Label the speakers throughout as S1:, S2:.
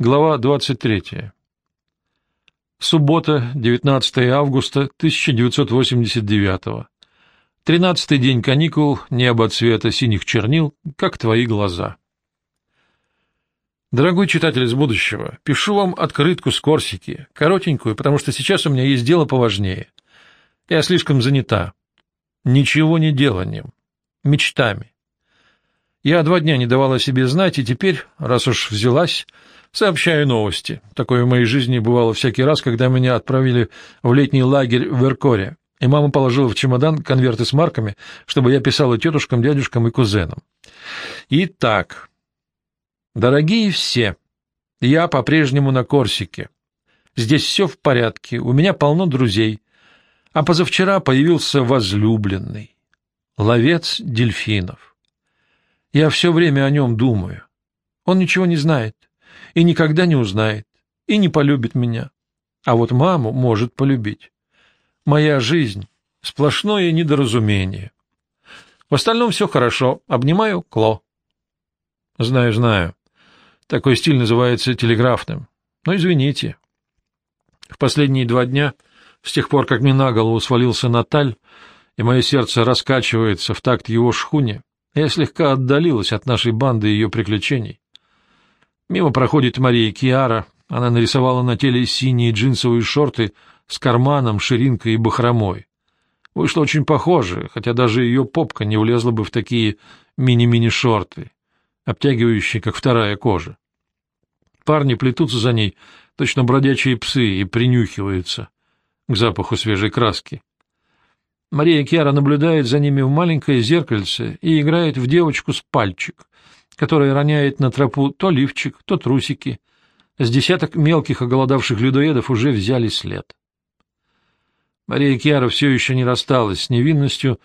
S1: Глава 23. Суббота, 19 августа 1989. Тринадцатый день каникул, небо цвета синих чернил, как твои глаза. Дорогой читатель из будущего, пишу вам открытку с Корсики, коротенькую, потому что сейчас у меня есть дело поважнее. Я слишком занята. Ничего не деланием. Мечтами. Я два дня не давала себе знать, и теперь, раз уж взялась, сообщаю новости. Такое в моей жизни бывало всякий раз, когда меня отправили в летний лагерь в Веркоре, и мама положила в чемодан конверты с марками, чтобы я писала тетушкам, дядюшкам и кузенам. Итак, дорогие все, я по-прежнему на Корсике. Здесь все в порядке, у меня полно друзей. А позавчера появился возлюбленный, ловец дельфинов. Я все время о нем думаю. Он ничего не знает и никогда не узнает, и не полюбит меня. А вот маму может полюбить. Моя жизнь — сплошное недоразумение. В остальном все хорошо. Обнимаю Кло. Знаю, знаю. Такой стиль называется телеграфным. Но извините. В последние два дня, с тех пор, как мне на голову свалился Наталь, и мое сердце раскачивается в такт его шхуне, я слегка отдалилась от нашей банды и ее приключений. Мимо проходит Мария Киара. Она нарисовала на теле синие джинсовые шорты с карманом, ширинкой и бахромой. Вышло очень похоже, хотя даже ее попка не влезла бы в такие мини-мини-шорты, обтягивающие, как вторая кожа. Парни плетутся за ней, точно бродячие псы, и принюхиваются к запаху свежей краски. Мария Киара наблюдает за ними в маленькое зеркальце и играет в девочку с пальчик, которая роняет на тропу то лифчик, то трусики. С десяток мелких оголодавших людоедов уже взяли след. Мария Киара все еще не рассталась с невинностью,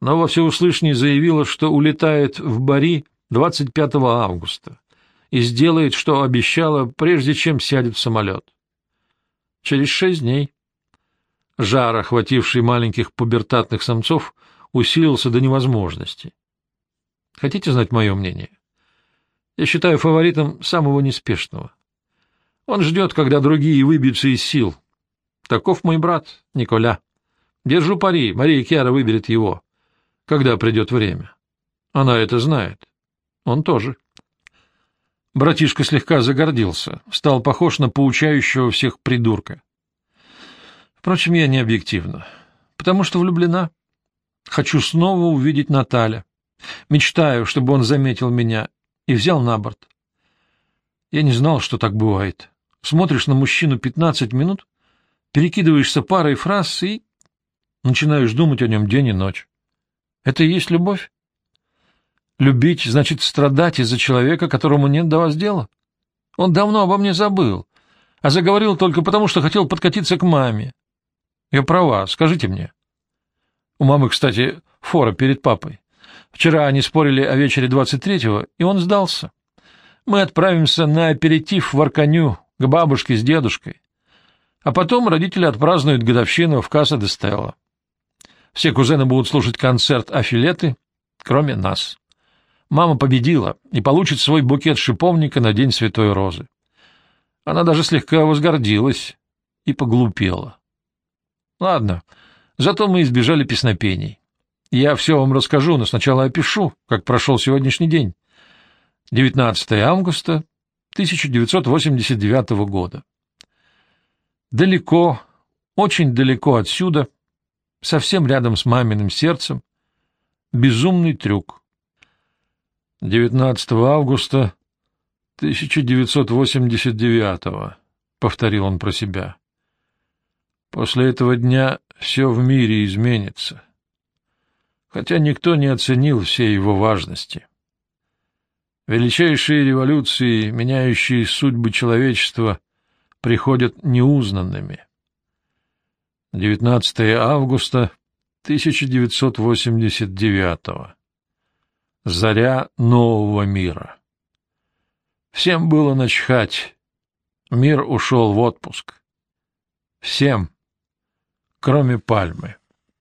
S1: но во всеуслышание заявила, что улетает в Бари 25 августа и сделает, что обещала, прежде чем сядет в самолет. Через шесть дней Жар, охвативший маленьких пубертатных самцов, усилился до невозможности. Хотите знать мое мнение? Я считаю фаворитом самого неспешного. Он ждет, когда другие выбьются из сил. Таков мой брат, Николя. Держу пари, Мария Киара выберет его, когда придет время. Она это знает. Он тоже. Братишка слегка загордился, стал похож на поучающего всех придурка. Впрочем, я не объективна, потому что влюблена. Хочу снова увидеть Наталя. Мечтаю, чтобы он заметил меня и взял на борт. Я не знал, что так бывает. Смотришь на мужчину пятнадцать минут, перекидываешься парой фраз и начинаешь думать о нем день и ночь. Это и есть любовь? Любить значит страдать из-за человека, которому нет до вас дела. Он давно обо мне забыл, а заговорил только потому, что хотел подкатиться к маме. Я права, скажите мне. У мамы, кстати, фора перед папой. Вчера они спорили о вечере 23-го, и он сдался. Мы отправимся на аперитив в Арканю к бабушке с дедушкой. А потом родители отпразднуют годовщину в Касса де Стелла. Все кузены будут слушать концерт Афилеты, кроме нас. Мама победила и получит свой букет шиповника на День Святой Розы. Она даже слегка возгордилась и поглупела. Ладно, зато мы избежали песнопений. Я все вам расскажу, но сначала опишу, как прошел сегодняшний день. 19 августа 1989 года. Далеко, очень далеко отсюда, совсем рядом с маминым сердцем, безумный трюк. 19 августа 1989, повторил он про себя. После этого дня все в мире изменится. Хотя никто не оценил всей его важности. Величайшие революции, меняющие судьбы человечества, приходят неузнанными. 19 августа 1989 Заря нового мира. Всем было начхать. Мир ушел в отпуск. Всем кроме пальмы.